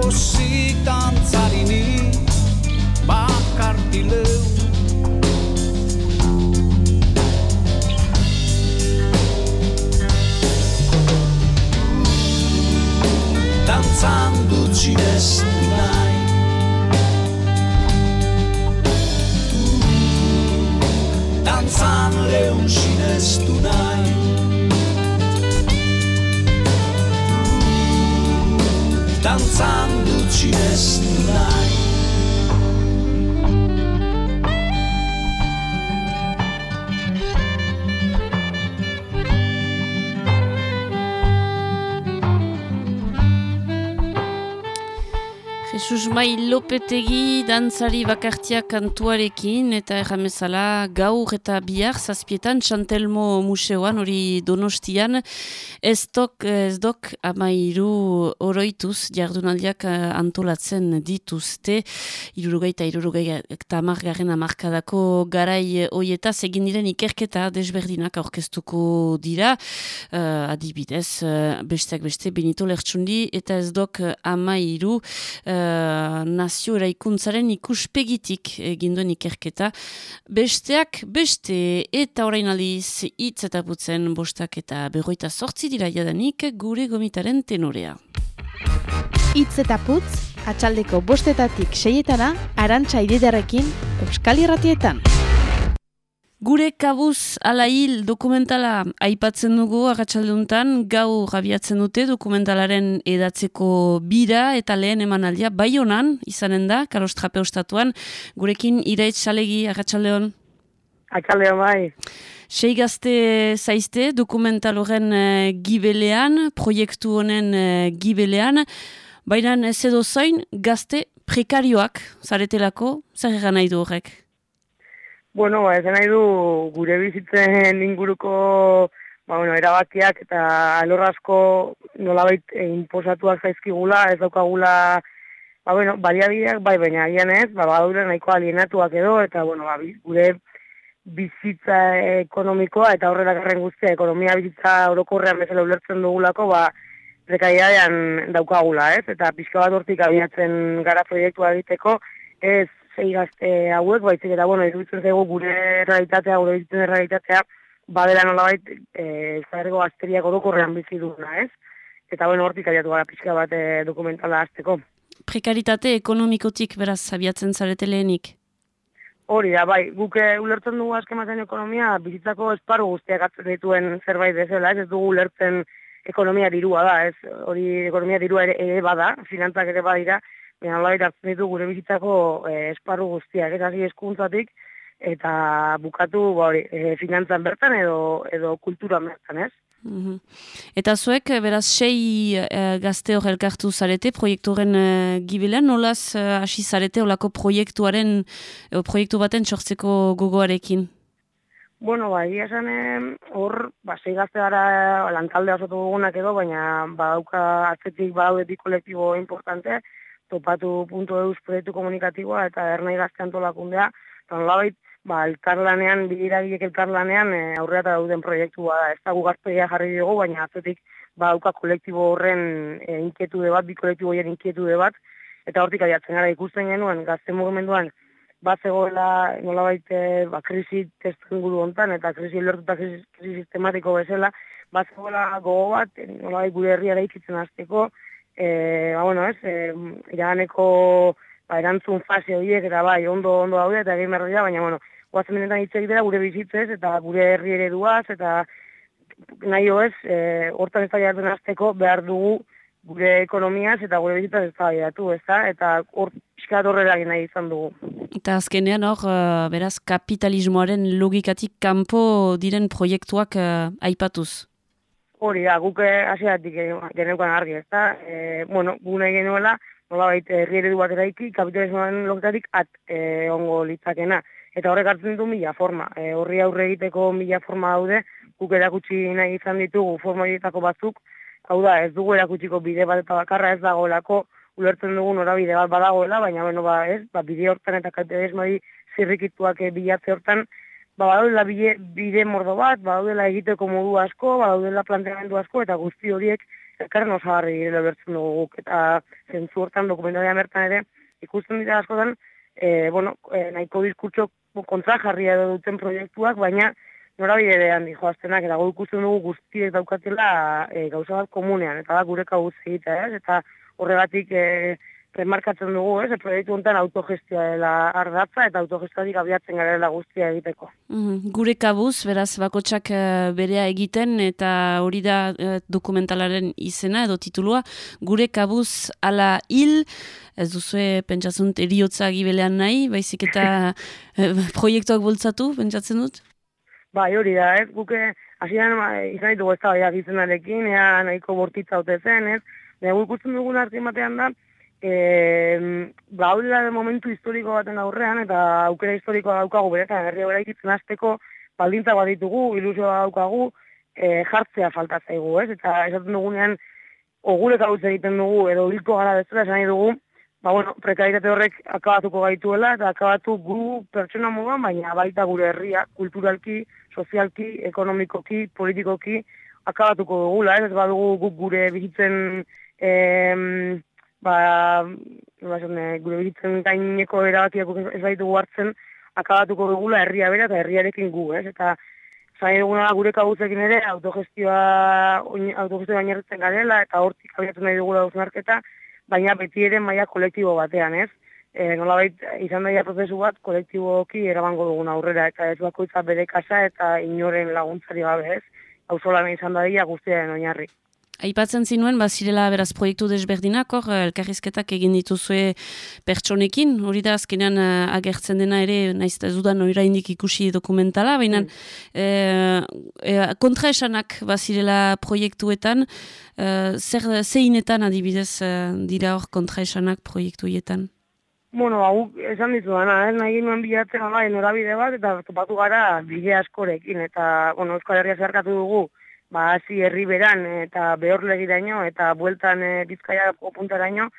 Osik dantzarini bakartileu Dantzan dut sinestu Mai Lopetegi dantzari bakartia kantuarekin eta erramezala gaur eta bihar zazpietan Chantelmo museoan hori donostian. Ez dok, ez dok amairu oroituz jardunaldiak eh, antolatzen dituzte. Irurugaita irurugaita amargarren amarkadako garai hoieta egin diren ikerketa desberdinak aurkeztuko dira. Uh, adibidez uh, besteak beste Benito Lertsundi eta ez dok amairu uh, nazio eraikuntzaren ikuspegitik eginduen ikerketa. Besteak beste eta orain aliz hitz eta putzen bostak eta berroita sortzi dira jadanik gure gomitaren tenorea. Itz eta putz, atxaldeko bostetatik seietana, arantxa ididarekin, Euskal Irratietan. Gure kabuz ala hil dokumentala aipatzen dugu agatxalduntan, gau gabiatzen dute dokumentalaren edatzeko bira eta lehen emanaldia bai honan, izanen da, Carlos Trape ostatuan, gurekin iraitz salegi agatxaldeon. Agatxaldeon bai. Sei gazte zaizte dokumental horren e, gibelean, proiektu honen e, gibelean, baina ez edo zain gazte prekarioak zaretelako, zer nahi du horrek? Bueno, ba, esan nahi du gure bizitzen inguruko ba, bueno, erabakiak eta alor asko nolabait eh, inposatuak zaizkigula, ez daukagula ba, bueno, baliabideak bai baina agian ez, ba, badure nahiko alienatuak edo, eta bueno, ba, gure bizitza ekonomikoa eta horrela garren guztia, ekonomia bizitza orokorrean bezala ulertzen dugulako, ba, rekaiadean daukagula, ez? Eta pixka bat hortik abiatzen gara proiektua egiteko, ez sei gazte hauek, baizik eta, bueno, iruditzen zego gure realitatea, gure bizitzen realitatea, badela nolabait, e, zahergo gazteriak orokorrean bizi duguna, ez? Eta, bueno, hortik abiatu gara pixka bat e, dokumentala azteko. Prekaritate ekonomikotik beraz abiatzen zarete lehenik? Hori da, bai, guk ulertzen dugu azkematen ekonomia, bizitzako esparru guztiak atzen dituen zerbait bezala, ez, ez dugu ulertzen ekonomia dirua da, ez, hori ekonomia dirua ere, ere bada, finantzak ere badira, Baina hola hartzen ditu gure bizitzako e, esparru guztiak, ez hasi eskuntzatik, eta bukatu ba, hori, e, finantzan bertan edo, edo kulturan bertan, ez? Mm Eta zuek, beraz, sei e, gazte hor elkartu zarete, proiektuaren e, gibilean, nolaz hasi zarete olako proiektuaren, e, proiektu baten txortzeko gogoarekin? Bueno, ba, egia esan hor, ba, sei gazte gara lantalde osotu dugunak edo, baina ba, dauka atzetik ba, bi kolektibo importante, topatu puntu eus proiektu komunikatiboa eta ernai gazte antolakundea, eta nolabait, ba, elkarlanean, bidiragiek elkarlanean e, aurrera eta dauden proiektua da. Ez da gugazpegia jarri dugu, baina atzetik ba, auka kolektibo horren e, inkietude bat, bi kolektibo horien inkietude bat, eta hortik adiatzen gara ikusten genuen, gazte mugimenduan, bat zegoela nolabait e, ba, krisi testu inguru hontan, eta krisi lortu krisi, krisi sistematiko bezala, bat zegoela gogo bat, nolabait gure herriara ikitzen azteko, e, ba, bueno, ez, e, iraganeko ba, erantzun fase horiek, eta bai, ondo ondo daude, eta egin berri da, baina, bueno, guazen benetan hitz egitera gure bizitzez, eta gure herri ere duaz, eta nahi ez, e, hortan ez da azteko behar dugu gure ekonomiaz eta gure bizitzaz ez da ez da, eta hor pixkat horrela nahi izan dugu. Eta azkenean hor, uh, beraz, kapitalismoaren logikatik kanpo diren proiektuak uh, aipatuz? Hori da, guk eh, hasiatik geneukan argi, ez da? E, bueno, gu nahi genuela, nola baita herri eredu bat eraiki, kapitalismoan loketatik at e, ongo litzakena. Eta horrek hartzen ditu mila forma. E, horri aurre egiteko mila forma daude, guk erakutsi nahi izan ditugu forma horietako batzuk, hau da, ez dugu erakutsiko bide bat eta bakarra ez dagoelako, ulertzen dugu nora bide bat badagoela, baina bueno, ba, ez, ba, bide hortan eta kapitalismoari zirrikituak bilatze hortan, ba, badaudela bide, bide mordo bat, badaudela egiteko modu asko, badaudela planteamendu asko, eta guzti horiek elkarren osagarri direla bertzen dugu. Eta zentzu hortan dokumentarian bertan ere, ikusten dira askotan, e, bueno, e, nahiko diskurtso kontra jarria edo duten proiektuak, baina norabide behan dijoaztenak, eta guk ikusten dugu guztiek daukatela e, gauza bat komunean, eta da gure kabuz egitea? Eta horregatik e, remarkatzen dugu, ez, proiektu honetan autogestioa dela ardatza eta autogestioatik abiatzen garela guztia egiteko. Mhm, Gure kabuz, beraz, bakotsak eh, berea egiten eta hori da eh, dokumentalaren izena edo titulua, gure kabuz ala hil, ez duzue pentsatzunt eriotza gibelean nahi, baizik eta eh, proiektuak bultzatu, pentsatzen dut? Bai, hori da, ez, guke, hasieran ba, izan ditugu ez da, gizenarekin, ea nahiko bortitza haute zen, ez, Baina guk ikusten dugun artin batean da, e, ba, hau da momentu historiko baten aurrean, eta aukera historikoa daukagu beretan, herri hori ikitzen azteko, baldintza bat ditugu, ilusioa daukagu, e, jartzea falta zaigu, ez? Eta esaten dugunean, ogurek hau egiten dugu, edo hilko gara bezala esan dugu, ba, bueno, prekaritate horrek akabatuko gaituela, eta akabatu gu pertsona moduan, baina baita gure herria, kulturalki, sozialki, ekonomikoki, politikoki, akabatuko dugula, ez? Ez badugu gure bizitzen em, ba, esan, eh, gure bizitzen gaineko erabakiak ez baitugu hartzen, akabatuko dugula herria bera eta herriarekin gu, ez? Eta zain duguna gure kabuzekin ere autogestioa autogestioa oinarritzen garela eta hortik abiatzen nahi dugula hausnarketa, baina beti ere maila kolektibo batean, ez? E, nolabait izan daia prozesu bat kolektiboki erabango dugun aurrera eta ez bakoitza bere kasa eta inoren laguntzari gabe, ez? Auzolan izan daia guztiaren oinarri. Aipatzen zinuen, bazirela beraz proiektu desberdinak, hor, eh, elkarrizketak egin dituzue pertsonekin, hori da azkenean eh, agertzen dena ere, naiz ez dudan oraindik ikusi dokumentala, baina eh, eh, kontraesanak bazirela proiektuetan, eh, zer zeinetan adibidez dira hor kontraesanak proiektuetan? Bueno, hau esan ditu dana, ez? Nahi nuen bilatzen bai norabide bat, eta topatu gara bide askorekin, eta, bueno, Euskal Herria zeharkatu dugu, ba, hasi herri beran, eta behorlegiraino, eta bueltan e, bizkaia puntaraino,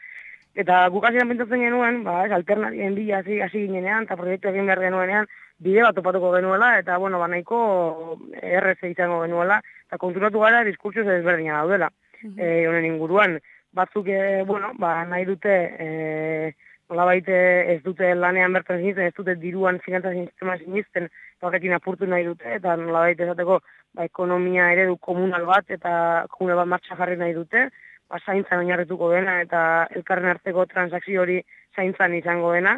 eta guk hasieran pentsatzen genuen, ba, ez, alternatien bila hasi hasi ginenean, eta proiektu egin behar genuenean, bide bat topatuko genuela, eta, bueno, ba, nahiko errez izango genuela, eta konturatu gara diskurtso ezberdina daudela, eh, honen inguruan. Batzuk, e, bueno, ba, nahi dute, e, nolabait eh, ez dute lanean bertan sinisten, ez dute diruan finantza sistema sinisten, horrekin apurtu nahi dute, eta nolabait esateko ba, ekonomia eredu komunal bat, eta komunal bat martxa jarri nahi dute, ba, zaintzan oinarrituko dena, eta elkarren arteko transakzio hori zaintzan izango dena.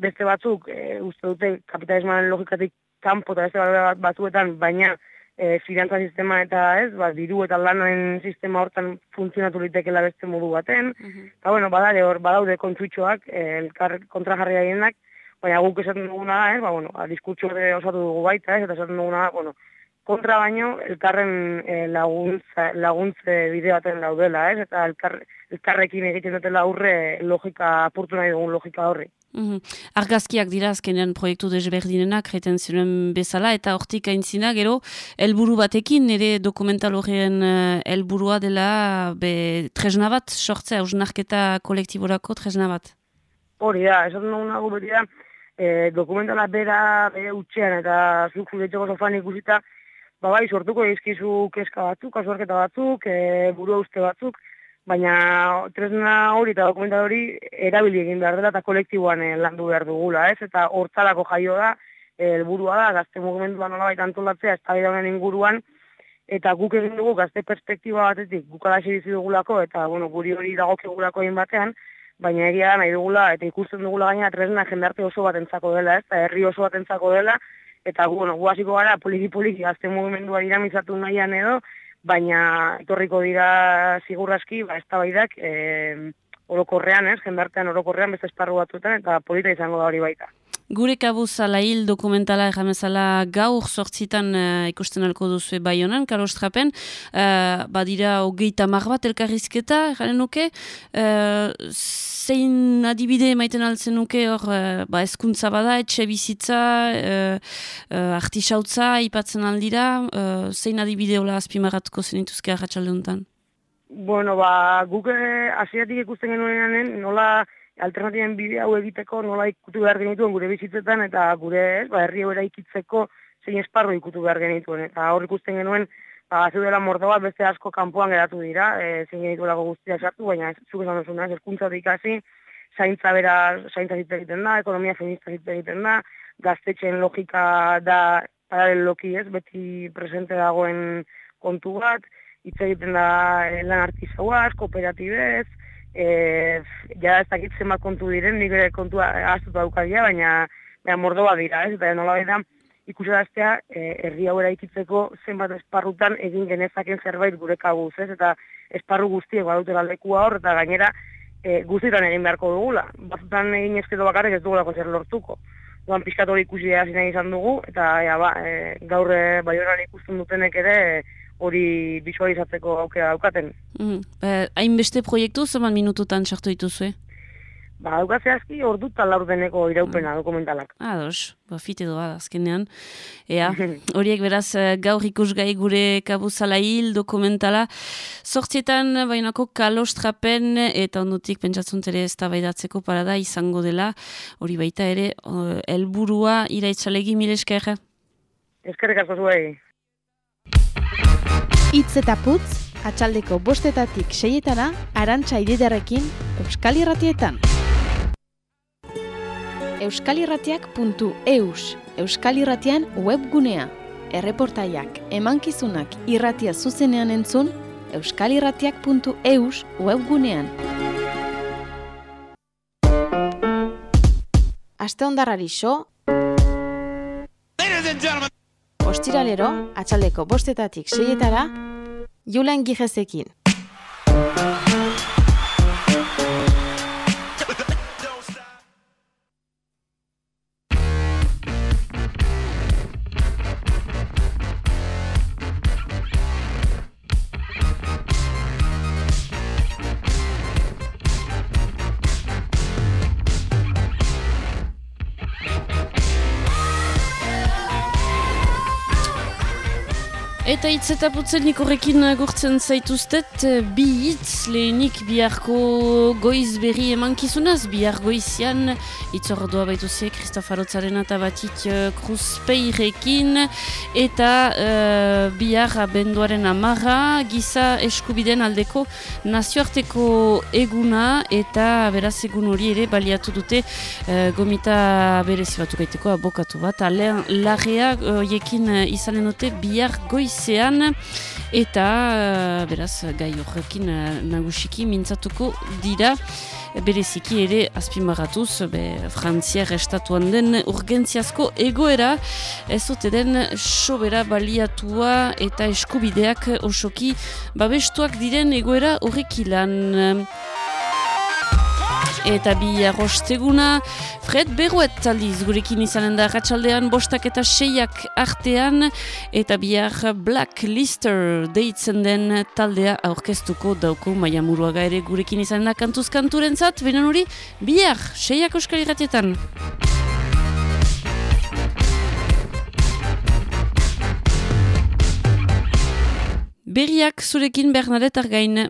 Beste batzuk, e, uste dute kapitalismoaren logikatik kanpo eta beste bat batzuetan, baina e, finantza sistema eta ez, ba, diru eta lanen sistema hortan funtzionatu litekela beste modu baten. Eta bueno, badare hor, badaude kontsuitxoak, e, elkar kontrajarri gehienak, baina guk esaten duguna da, ez, ba, bueno, ba, diskurtso osatu dugu baita, ez, eta esaten duguna da, bueno, kontra baino, elkarren e, laguntza, laguntze bide baten daudela, ez, eta elkar, elkarrekin egiten dutela aurre logika, apurtu nahi dugun logika horri. Mhm. Argazkiak dira azkenean proiektu desberdinenak reten ziren bezala eta hortik aintzina gero helburu batekin nire dokumental horien uh, helburua dela be, tresna bat sortzea, ausnarketa kolektiborako tresna bat. Hori da, esaten duguna gu beti da, e, dokumentala bera, bere utxean eta zuk juretxeko sofan ikusita, ba bai, sortuko izkizu keska batzuk, kasuarketa batzuk, e, burua uste batzuk, baina tresna hori eta dokumental hori erabili egin behar dela eta kolektiboan eh, landu behar dugula, ez? Eta hortzalako jaio da, eh, helburua da, gazte mugimendua nolabait antolatzea, ez honen inguruan, eta guk egin dugu gazte perspektiba batetik, guk alaxe dugulako, eta bueno, guri hori dagokigulako egin batean, baina egia da nahi dugula, eta ikusten dugula gaina tresna jendarte oso bat entzako dela, ez? Eta herri oso bat entzako dela, eta bueno, gu hasiko gara poliki-poliki gazte mugimendua dinamizatu nahian edo, baina etorriko dira sigurraski, ba, eztabaidak eh orokorrean, ez, jendartean orokorrean beste esparru batzuetan eta polita izango da hori baita. Gure kabuz ala hil dokumentala erramezala gaur sortzitan uh, ikusten alko duzu bai honan, Carlos Trapen, uh, badira hogeita mar bat elkarrizketa, jaren nuke, uh, zein adibide maiten altzen nuke hor, uh, ba, eskuntza bada, etxe bizitza, uh, uh, artisautza, ipatzen aldira, uh, zein adibide hola azpimarratuko zenituzke arratsalde honetan? Bueno, ba, guk hasiatik ikusten genuenean nola alternatiben bide hau egiteko nola ikutu behar genituen gure bizitzetan eta gure ez, ba, herri hori ikitzeko zein esparru ikutu behar genituen. Eta hor ikusten genuen, ba, zeudela mordo bat beste asko kanpoan geratu dira, e, zein genituelako guztia sartu, baina ez- zuk esan duzuna, ez eskuntza ikasi, zaintza bera, zaintza hitz egiten da, ekonomia feminista hitz egiten da, gaztetxeen logika da paraleloki ez, beti presente dagoen kontu bat, hitz egiten da eh, lan artizauaz, kooperatibez, e, ja ez dakit zenbat kontu diren, nik ere kontua ahaztuta daukadia, baina, baina mordoa dira, ez, eta nola da, ikusaraztea, e, herri hau eraikitzeko zenbat esparrutan egin genezaken zerbait gure kabuz, ez, eta esparru guztiek badutela lekua hor, eta gainera e, guztietan egin beharko dugula. Batzutan egin ezkedo bakarrik ez dugulako zer lortuko. Duan pixkat hori ikusi hasi izan dugu, eta ja, ba, e, gaur e, baionan ikusten dutenek ere e, hori visualizatzeko aukera daukaten. Mm. Eh, Hainbeste proiektu, zeman minututan sartu dituzue? Ba, daukat zehazki ordutan laurdeneko iraupena dokumentalak. Ados, ba, fite doa, azkenean. Ea, horiek beraz eh, gaur ikusgai gure kabuzala hil dokumentala. Zortzietan, bainako kalostrapen eta ondutik pentsatzen ere ez tabaidatzeko parada izango dela. Hori baita ere, eh, helburua iraitxalegi milesker. Eskerrik asko zuei. Itz eta putz, atxaldeko bostetatik seietana, arantxa ididarekin, Euskal Irratietan. euskalirratiak.eus, Euskal Irratian webgunea. Erreportaiak, emankizunak irratia zuzenean entzun, euskalirratiak.eus webgunean. Aste ondarrari so, ostiralero, atxaldeko bostetatik seietara, Julen Gijezekin. Eta hitz eta putzenik horrekin gurtzen zaituztet, eh, bi hitz lehenik biharko goiz berri emankizunaz, bihar goizian itzordua baituzie Kristofarotzaren eta batik uh, kruzpeirekin, eta uh, bihar abenduaren amarra, giza eskubiden aldeko nazioarteko eguna, eta beraz egun hori ere baliatu dute uh, gomita berezi batu gaiteko abokatu bat, alean larrea uh, izanen dute bihar goizean, eta uh, beraz gai horrekin uh, nagusiki mintzatuko dira bereziki ere azpimarratuz be, frantziar estatuan den urgentziazko egoera ez ote den sobera baliatua eta eskubideak osoki babestuak diren egoera horrekilan. Eta bi arrosteguna, Fred Berruet taldiz gurekin izanen da ratxaldean bostak eta seiak artean, eta bihar Black Lister deitzen den taldea aurkeztuko dauko maia muruaga ere gurekin izanen da kantuz kanturen zat, benen hori bihar seiak euskal irratietan. Berriak zurekin Bernadette Argain.